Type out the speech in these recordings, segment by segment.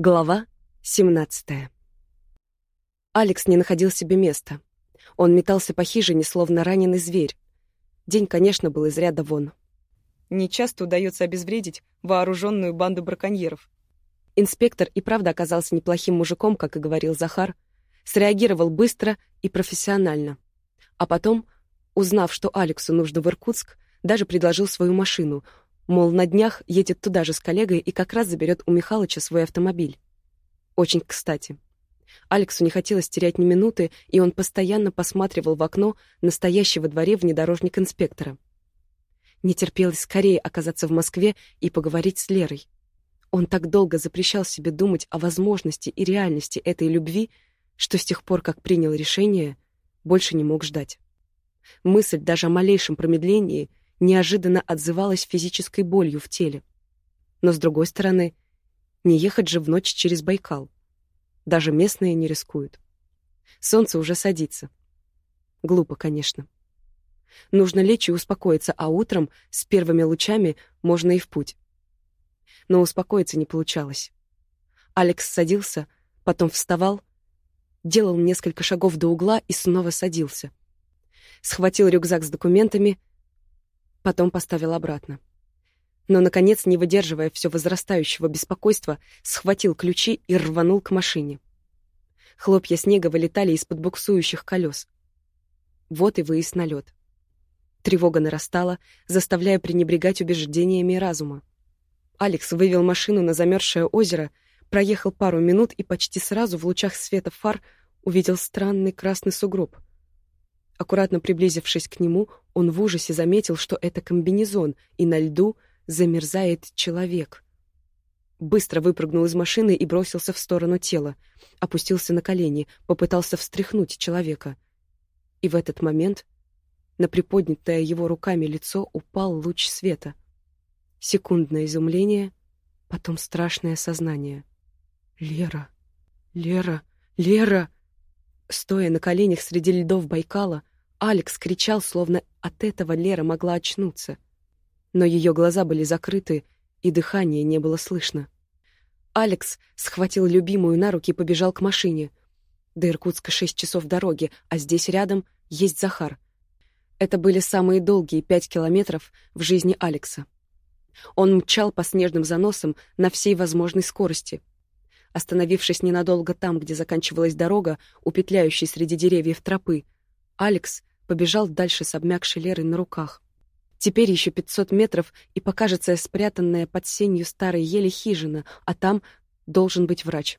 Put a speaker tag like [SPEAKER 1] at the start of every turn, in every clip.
[SPEAKER 1] Глава 17 Алекс не находил себе места. Он метался по хижине, словно раненый зверь. День, конечно, был из ряда вон. Нечасто удается обезвредить вооруженную банду браконьеров. Инспектор и правда оказался неплохим мужиком, как и говорил Захар, среагировал быстро и профессионально. А потом, узнав, что Алексу нужно в Иркутск, даже предложил свою машину, мол, на днях едет туда же с коллегой и как раз заберет у Михалыча свой автомобиль. Очень кстати. Алексу не хотелось терять ни минуты, и он постоянно посматривал в окно настоящего во дворе внедорожник инспектора. Не терпелось скорее оказаться в Москве и поговорить с Лерой. Он так долго запрещал себе думать о возможности и реальности этой любви, что с тех пор, как принял решение, больше не мог ждать. Мысль даже о малейшем промедлении неожиданно отзывалась физической болью в теле. Но, с другой стороны, не ехать же в ночь через Байкал. Даже местные не рискуют. Солнце уже садится. Глупо, конечно. Нужно лечь и успокоиться, а утром с первыми лучами можно и в путь. Но успокоиться не получалось. Алекс садился, потом вставал, делал несколько шагов до угла и снова садился. Схватил рюкзак с документами, потом поставил обратно. Но, наконец, не выдерживая все возрастающего беспокойства, схватил ключи и рванул к машине. Хлопья снега вылетали из-под буксующих колес. Вот и выезд на лед. Тревога нарастала, заставляя пренебрегать убеждениями разума. Алекс вывел машину на замерзшее озеро, проехал пару минут и почти сразу в лучах света фар увидел странный красный сугроб. Аккуратно приблизившись к нему, он в ужасе заметил, что это комбинезон, и на льду замерзает человек. Быстро выпрыгнул из машины и бросился в сторону тела, опустился на колени, попытался встряхнуть человека. И в этот момент на приподнятое его руками лицо упал луч света — Секундное изумление, потом страшное сознание. «Лера! Лера! Лера!» Стоя на коленях среди льдов Байкала, Алекс кричал, словно от этого Лера могла очнуться. Но ее глаза были закрыты, и дыхания не было слышно. Алекс схватил любимую на руки и побежал к машине. До Иркутска шесть часов дороги, а здесь рядом есть Захар. Это были самые долгие пять километров в жизни Алекса. Он мчал по снежным заносам на всей возможной скорости. Остановившись ненадолго там, где заканчивалась дорога, у петляющей среди деревьев тропы, Алекс побежал дальше с обмякшей Лерой на руках. Теперь еще пятьсот метров, и покажется спрятанная под сенью старой ели хижина, а там должен быть врач.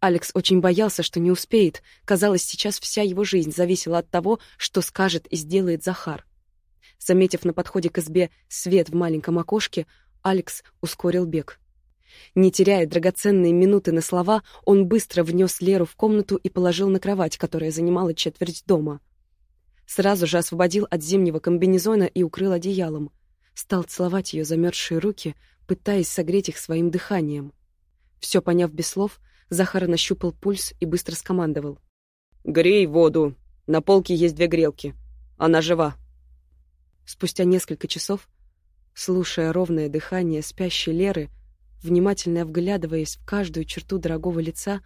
[SPEAKER 1] Алекс очень боялся, что не успеет. Казалось, сейчас вся его жизнь зависела от того, что скажет и сделает Захар. Заметив на подходе к избе свет в маленьком окошке, Алекс ускорил бег. Не теряя драгоценные минуты на слова, он быстро внес Леру в комнату и положил на кровать, которая занимала четверть дома. Сразу же освободил от зимнего комбинезона и укрыл одеялом. Стал целовать ее замерзшие руки, пытаясь согреть их своим дыханием. Все поняв без слов, Захар нащупал пульс и быстро скомандовал. «Грей воду. На полке есть две грелки. Она жива». Спустя несколько часов, слушая ровное дыхание спящей Леры, внимательно вглядываясь в каждую черту дорогого лица,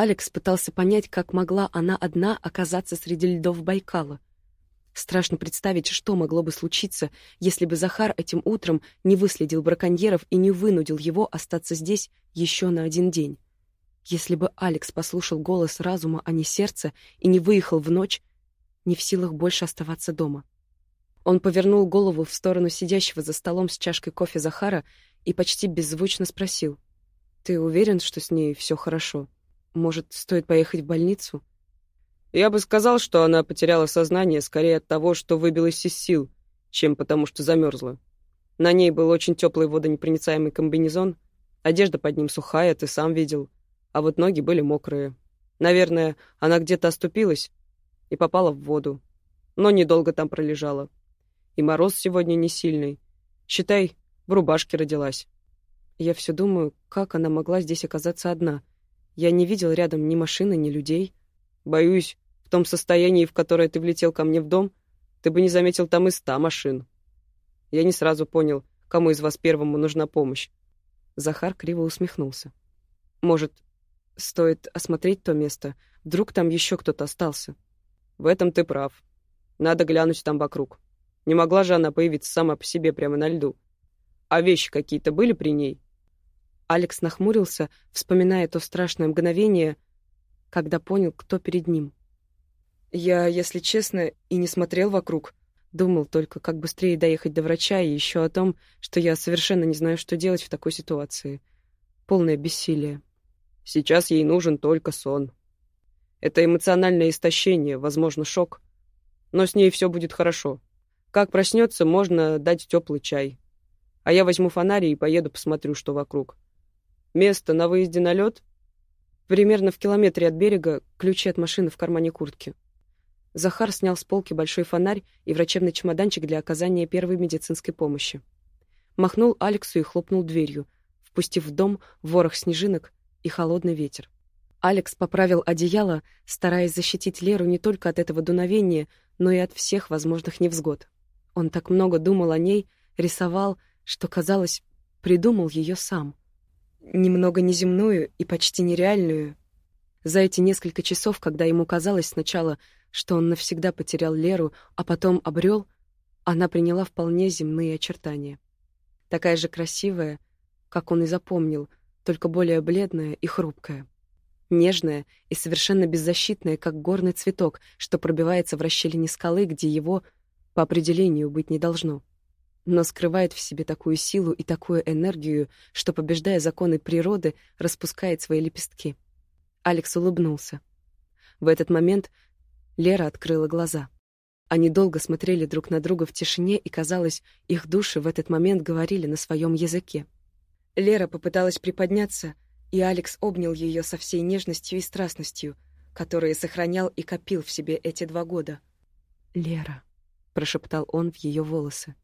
[SPEAKER 1] Алекс пытался понять, как могла она одна оказаться среди льдов Байкала. Страшно представить, что могло бы случиться, если бы Захар этим утром не выследил браконьеров и не вынудил его остаться здесь еще на один день. Если бы Алекс послушал голос разума, а не сердца, и не выехал в ночь, не в силах больше оставаться дома. Он повернул голову в сторону сидящего за столом с чашкой кофе Захара и почти беззвучно спросил. «Ты уверен, что с ней все хорошо? Может, стоит поехать в больницу?» «Я бы сказал, что она потеряла сознание скорее от того, что выбилась из сил, чем потому, что замерзла. На ней был очень теплый водонепроницаемый комбинезон, одежда под ним сухая, ты сам видел, а вот ноги были мокрые. Наверное, она где-то оступилась и попала в воду, но недолго там пролежала. И мороз сегодня не сильный. Считай, в рубашке родилась. Я все думаю, как она могла здесь оказаться одна. Я не видел рядом ни машины, ни людей. Боюсь, в том состоянии, в которое ты влетел ко мне в дом, ты бы не заметил там и ста машин. Я не сразу понял, кому из вас первому нужна помощь. Захар криво усмехнулся. Может, стоит осмотреть то место? Вдруг там еще кто-то остался? В этом ты прав. Надо глянуть там вокруг. Не могла же она появиться сама по себе прямо на льду. А вещи какие-то были при ней?
[SPEAKER 2] Алекс нахмурился, вспоминая то страшное мгновение, когда понял, кто перед ним. Я, если честно, и не смотрел вокруг. Думал только, как быстрее доехать до врача, и еще о том, что я совершенно не знаю, что делать в такой ситуации. Полное бессилие.
[SPEAKER 1] Сейчас ей нужен только сон. Это эмоциональное истощение, возможно, шок. Но с ней все будет хорошо. Как проснется, можно дать теплый чай. А я возьму фонарь и поеду посмотрю, что вокруг. Место на выезде на лед? Примерно в километре от берега ключи от машины в кармане куртки. Захар снял с полки большой фонарь и врачебный чемоданчик для оказания первой медицинской помощи. Махнул Алексу и хлопнул дверью, впустив в дом ворох снежинок и холодный ветер. Алекс поправил одеяло, стараясь защитить Леру не только от этого дуновения, но и от всех возможных невзгод. Он так много думал о ней, рисовал, что, казалось, придумал ее сам. Немного неземную и почти нереальную. За эти несколько часов, когда ему казалось сначала, что он навсегда потерял Леру, а потом обрел, она приняла вполне земные очертания. Такая же красивая, как он и запомнил, только более бледная и хрупкая. Нежная и совершенно беззащитная, как горный цветок, что пробивается в расщелине скалы, где его, по определению, быть не должно. Но скрывает в себе такую силу и такую энергию, что, побеждая законы природы, распускает свои лепестки. Алекс улыбнулся. В этот момент Лера открыла глаза. Они долго смотрели друг на друга в тишине, и, казалось, их души в этот момент говорили на своем языке. Лера попыталась приподняться, и Алекс обнял ее со всей нежностью и страстностью, которые сохранял и копил в себе эти два года. «Лера», — прошептал он в ее волосы.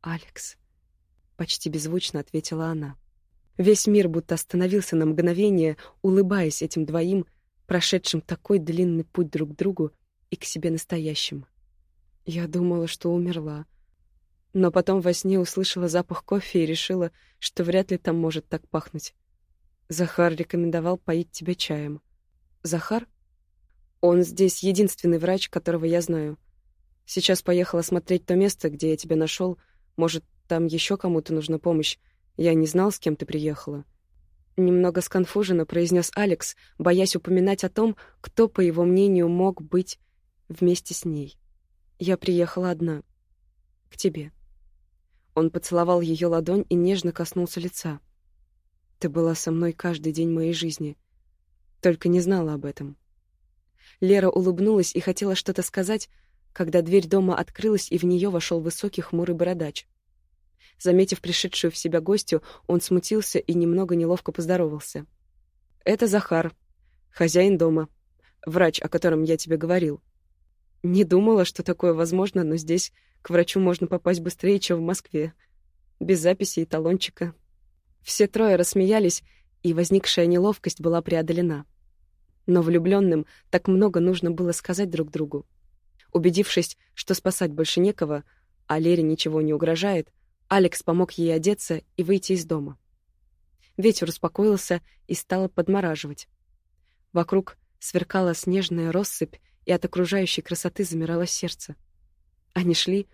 [SPEAKER 1] «Алекс», — почти беззвучно ответила она. Весь мир будто остановился на мгновение, улыбаясь этим двоим, прошедшим такой длинный путь друг к другу и к себе настоящим. Я думала, что умерла. Но потом во сне услышала запах кофе и решила, что вряд ли там может так пахнуть. Захар рекомендовал поить тебя чаем. Захар? Он здесь единственный врач, которого я знаю. Сейчас поехала смотреть то место, где я тебя нашел. Может, там еще кому-то нужна помощь. Я не знал, с кем ты приехала. Немного сконфуженно произнес Алекс, боясь упоминать о том, кто, по его мнению, мог быть вместе с ней. Я приехала одна. К тебе. Он поцеловал ее ладонь и нежно коснулся лица. Ты была со мной каждый день моей жизни. Только не знала об этом. Лера улыбнулась и хотела что-то сказать, когда дверь дома открылась, и в нее вошел высокий хмурый бородач. Заметив пришедшую в себя гостью, он смутился и немного неловко поздоровался. «Это Захар, хозяин дома, врач, о котором я тебе говорил. Не думала, что такое возможно, но здесь к врачу можно попасть быстрее, чем в Москве. Без записи и талончика. Все трое рассмеялись, и возникшая неловкость была преодолена. Но влюбленным так много нужно было сказать друг другу. Убедившись, что спасать больше некого, а Лере ничего не угрожает, Алекс помог ей одеться и выйти из дома. Ветер успокоился и стало подмораживать. Вокруг сверкала снежная россыпь, и от окружающей красоты замирало сердце. Они шли,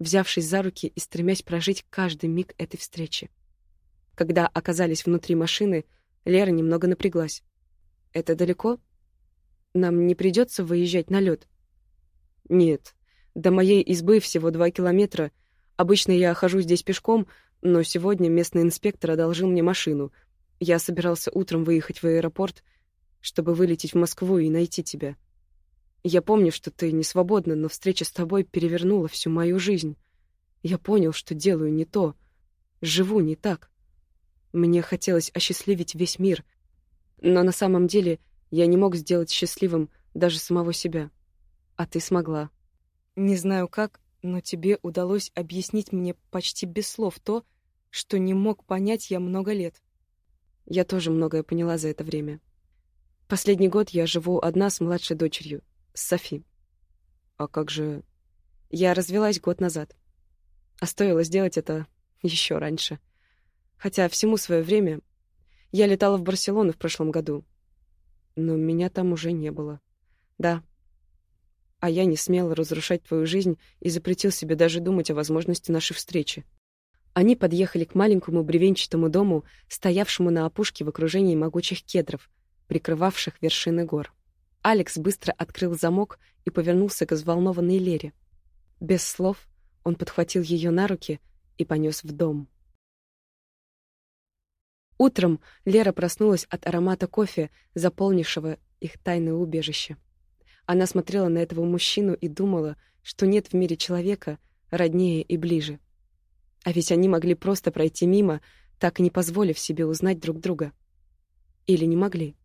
[SPEAKER 1] взявшись за руки и стремясь прожить каждый миг этой встречи. Когда оказались внутри машины, Лера немного напряглась. «Это далеко? Нам не придется выезжать на лед?» «Нет. До моей избы всего два километра. Обычно я хожу здесь пешком, но сегодня местный инспектор одолжил мне машину. Я собирался утром выехать в аэропорт, чтобы вылететь в Москву и найти тебя». Я помню, что ты не свободна, но встреча с тобой перевернула всю мою жизнь. Я понял, что делаю не то, живу не так. Мне хотелось осчастливить весь мир, но на самом деле я не мог сделать счастливым даже самого себя. А ты смогла. Не знаю как, но тебе удалось объяснить мне почти без слов то, что не мог понять я много лет. Я тоже многое поняла за это время. Последний год я живу одна с младшей дочерью, с Софи. А как же... Я развелась год назад. А стоило сделать это еще раньше. Хотя всему свое время.
[SPEAKER 2] Я летала в Барселону в прошлом году. Но меня там уже не было. Да. А я не смела разрушать твою жизнь и запретил себе даже думать о возможности нашей встречи. Они подъехали к маленькому бревенчатому дому, стоявшему на опушке в окружении могучих кедров, прикрывавших вершины гор. Алекс быстро открыл замок и повернулся к взволнованной Лере. Без слов он подхватил ее на руки и понес в дом. Утром Лера проснулась от аромата кофе, заполнившего их тайное убежище. Она смотрела на этого мужчину и думала, что нет в мире человека роднее и ближе. А ведь они могли просто пройти мимо, так и не позволив себе узнать друг друга. Или не могли.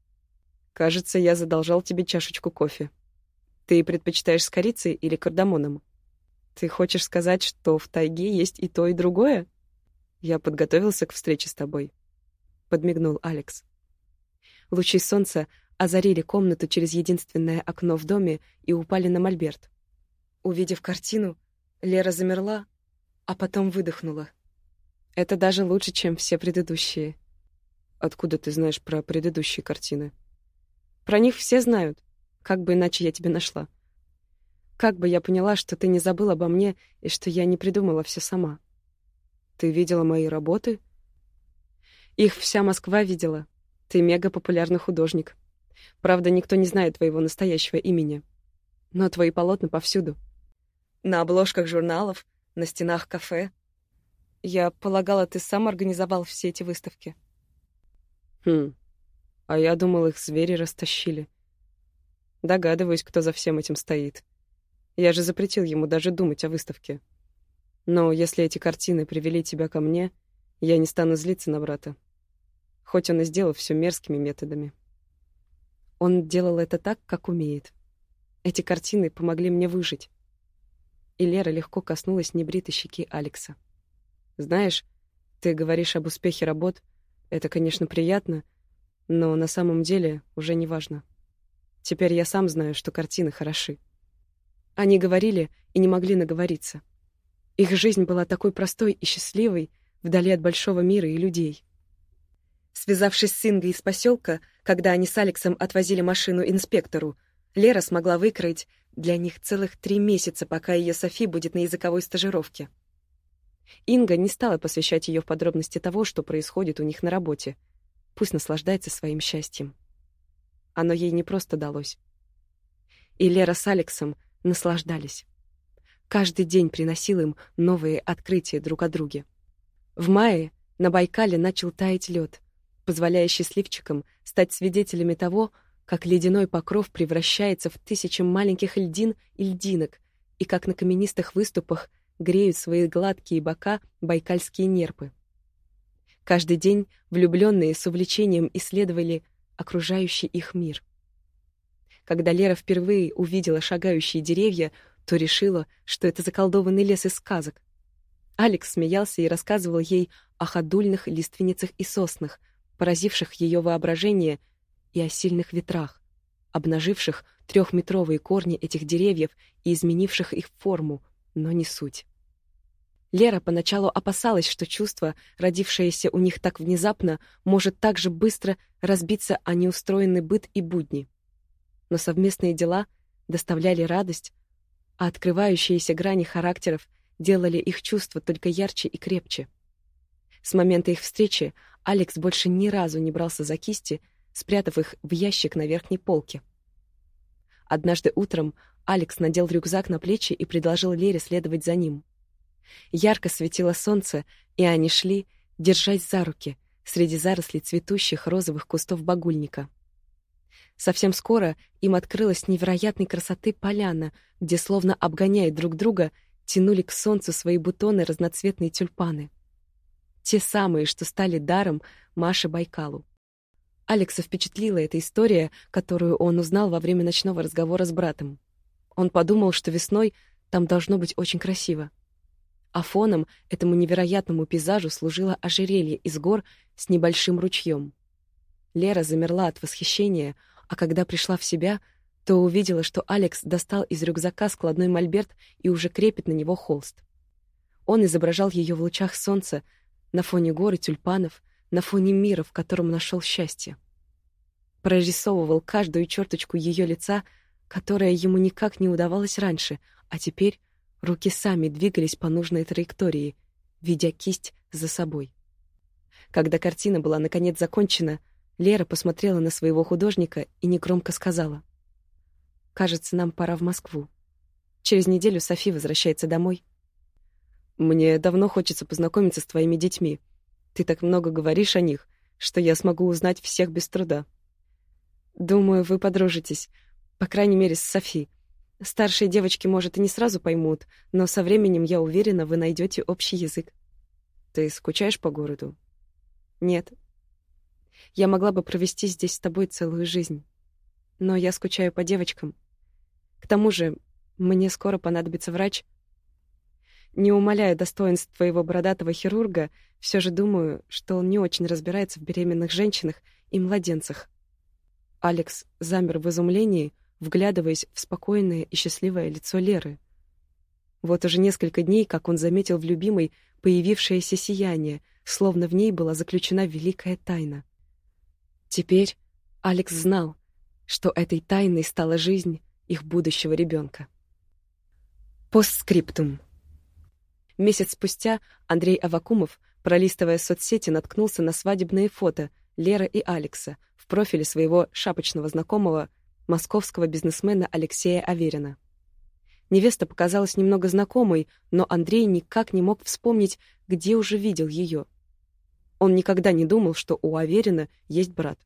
[SPEAKER 2] «Кажется, я задолжал тебе чашечку кофе. Ты предпочитаешь с корицей или кардамоном?» Ты хочешь сказать, что в тайге есть и то, и другое? Я подготовился к встрече с тобой. Подмигнул Алекс. Лучи солнца озарили комнату через единственное окно в доме и упали на мольберт. Увидев картину, Лера замерла, а потом выдохнула. Это даже лучше, чем все предыдущие. Откуда ты знаешь про предыдущие картины? Про них все знают. Как бы иначе я тебя нашла? Как бы я поняла, что ты не забыл обо мне и что я не придумала все сама? Ты видела мои работы? Их вся Москва видела. Ты мега-популярный художник. Правда, никто не знает твоего настоящего имени. Но твои полотна повсюду. На обложках журналов, на стенах кафе. Я полагала, ты сам организовал все эти выставки. Хм. А я думал, их звери растащили. Догадываюсь, кто за всем этим стоит. Я же запретил ему даже думать о выставке. Но если эти картины привели тебя ко мне, я не стану злиться на брата. Хоть он и сделал все мерзкими методами. Он делал это так, как умеет. Эти картины помогли мне выжить. И Лера легко коснулась небритой щеки Алекса. Знаешь, ты говоришь об успехе работ. Это, конечно, приятно, но на самом деле уже не важно. Теперь я сам знаю, что картины хороши. Они говорили и не могли наговориться. Их жизнь была такой простой и счастливой, вдали от большого мира и людей. Связавшись с Ингой из поселка, когда они с Алексом отвозили машину инспектору, Лера смогла выкроить для них целых три месяца, пока ее Софи будет на языковой стажировке. Инга не стала посвящать ее в подробности того, что происходит у них на работе. Пусть наслаждается своим счастьем. Оно ей не просто далось. И Лера с Алексом наслаждались. Каждый день приносил им новые открытия друг о друге. В мае на Байкале начал таять лед, позволяя счастливчикам стать свидетелями того, как ледяной покров превращается в тысячи маленьких льдин и льдинок, и как на каменистых выступах греют свои гладкие бока байкальские нерпы. Каждый день влюбленные с увлечением исследовали окружающий их мир — когда Лера впервые увидела шагающие деревья, то решила, что это заколдованный лес из сказок. Алекс смеялся и рассказывал ей о ходульных лиственницах и соснах, поразивших ее воображение, и о сильных ветрах, обнаживших трехметровые корни этих деревьев и изменивших их форму, но не суть. Лера поначалу опасалась, что чувство, родившееся у них так внезапно, может так же быстро разбиться о неустроенный быт и будни но совместные дела доставляли радость, а открывающиеся грани характеров делали их чувства только ярче и крепче. С момента их встречи Алекс больше ни разу не брался за кисти, спрятав их в ящик на верхней полке. Однажды утром Алекс надел рюкзак на плечи и предложил Лере следовать за ним. Ярко светило солнце, и они шли, держась за руки, среди зарослей цветущих розовых кустов багульника. Совсем скоро им открылась невероятной красоты поляна, где, словно обгоняя друг друга, тянули к солнцу свои бутоны разноцветные тюльпаны. Те самые, что стали даром Маше Байкалу. Алекса впечатлила эта история, которую он узнал во время ночного разговора с братом. Он подумал, что весной там должно быть очень красиво. А фоном этому невероятному пейзажу служило ожерелье из гор с небольшим ручьем. Лера замерла от восхищения, а когда пришла в себя, то увидела, что Алекс достал из рюкзака складной мольберт и уже крепит на него холст. Он изображал ее в лучах солнца, на фоне горы тюльпанов,
[SPEAKER 1] на фоне мира, в котором нашел счастье. Прорисовывал каждую черточку ее лица, которая ему никак не удавалась раньше, а теперь руки сами двигались по нужной траектории, ведя кисть за собой. Когда картина была наконец закончена, Лера посмотрела на своего художника и негромко сказала. «Кажется, нам пора в Москву. Через неделю Софи возвращается домой».
[SPEAKER 2] «Мне давно хочется познакомиться с твоими детьми. Ты так много говоришь о них, что я смогу узнать всех без труда».
[SPEAKER 1] «Думаю, вы подружитесь. По крайней мере, с Софи. Старшие девочки, может, и не сразу поймут, но со временем, я уверена, вы найдете общий язык».
[SPEAKER 2] «Ты скучаешь по городу?»
[SPEAKER 1] «Нет, я могла бы провести здесь с тобой целую жизнь. Но я скучаю по девочкам. К тому же, мне скоро понадобится врач. Не умаляя достоинств твоего бородатого хирурга, все же думаю, что он не очень разбирается в беременных женщинах и младенцах. Алекс замер в изумлении, вглядываясь в спокойное и счастливое лицо Леры. Вот уже несколько дней, как он заметил в любимой появившееся сияние, словно в ней была заключена великая тайна — Теперь Алекс знал, что этой тайной стала жизнь их будущего ребенка. Постскриптум. Месяц спустя Андрей Авакумов, пролистывая соцсети, наткнулся на свадебные фото Леры и Алекса в профиле своего шапочного знакомого, московского бизнесмена Алексея Аверина. Невеста показалась немного знакомой, но Андрей никак не мог вспомнить, где уже видел ее. Он никогда не думал, что у Аверина есть брат.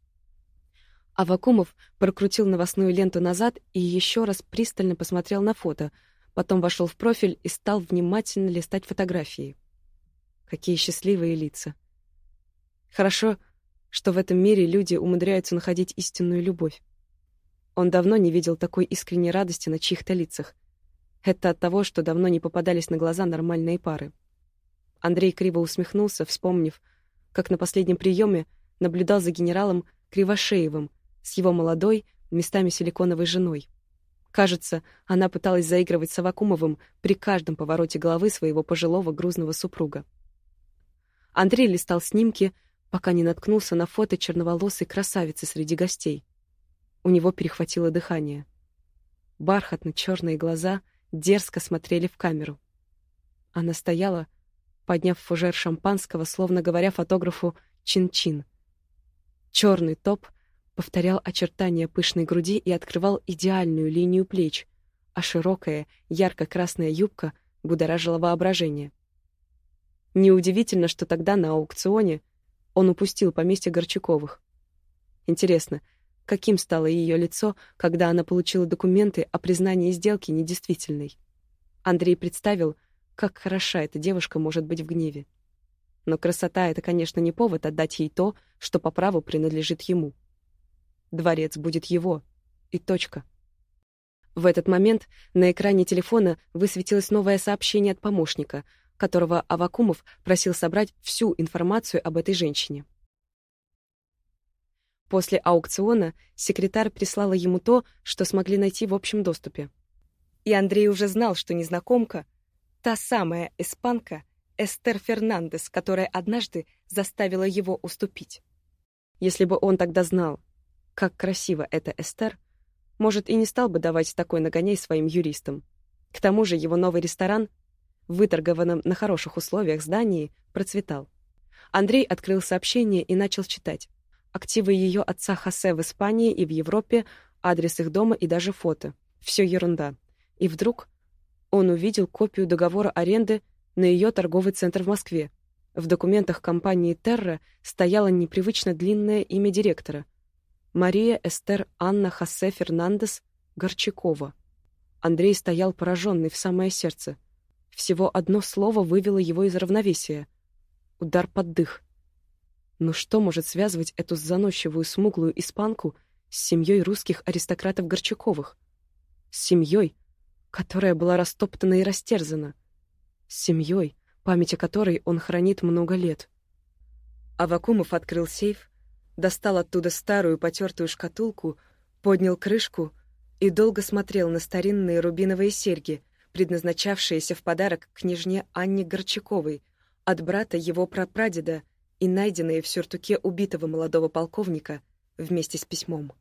[SPEAKER 1] Авакумов прокрутил новостную ленту назад и еще раз пристально посмотрел на фото, потом вошел в профиль и стал внимательно листать фотографии. Какие счастливые лица. Хорошо, что в этом мире люди умудряются находить истинную любовь. Он давно не видел такой искренней радости на чьих-то лицах. Это от того, что давно не попадались на глаза нормальные пары. Андрей криво усмехнулся, вспомнив, как на последнем приеме наблюдал за генералом Кривошеевым, с его молодой, местами силиконовой женой. Кажется, она пыталась заигрывать с Авакумовым при каждом повороте головы своего пожилого грузного супруга. Андрей листал снимки, пока не наткнулся на фото черноволосой красавицы среди гостей. У него перехватило дыхание. Бархатно-черные глаза дерзко смотрели в камеру. Она стояла, подняв фужер шампанского, словно говоря фотографу «чин-чин». Черный топ — повторял очертания пышной груди и открывал идеальную линию плеч, а широкая, ярко-красная юбка будоражила воображение. Неудивительно, что тогда на аукционе он упустил поместье Горчаковых. Интересно, каким стало ее лицо, когда она получила документы о признании сделки недействительной? Андрей представил, как хороша эта девушка может быть в гневе. Но красота — это, конечно, не повод отдать ей то, что по праву принадлежит ему. Дворец будет его. И точка. В этот момент на экране телефона высветилось новое сообщение от помощника, которого Авакумов просил собрать всю информацию об этой женщине. После аукциона секретарь прислала ему то, что смогли найти в общем доступе. И Андрей уже знал, что незнакомка — та самая испанка Эстер Фернандес, которая однажды заставила его уступить. Если бы он тогда знал, как красиво это Эстер, может, и не стал бы давать такой нагоняй своим юристам. К тому же его новый ресторан, выторгованном на хороших условиях здании, процветал. Андрей открыл сообщение и начал читать. Активы ее отца Хосе в Испании и в Европе, адрес их дома и даже фото. Все ерунда. И вдруг он увидел копию договора аренды на ее торговый центр в Москве. В документах компании «Терра» стояло непривычно длинное имя директора — Мария Эстер Анна Хосе Фернандес Горчакова. Андрей стоял пораженный в самое сердце. Всего одно слово вывело его из равновесия. Удар под дых. Но что может связывать эту заносчивую смуглую испанку с семьей русских аристократов Горчаковых? С семьей, которая была растоптана и растерзана. С семьей, память о которой он хранит много лет. Авакумов открыл сейф, достал оттуда старую потертую шкатулку, поднял крышку и долго смотрел на старинные рубиновые серьги, предназначавшиеся в подарок княжне Анне Горчаковой от брата его прапрадеда и найденные в сюртуке убитого молодого полковника вместе с письмом.